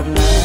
of night.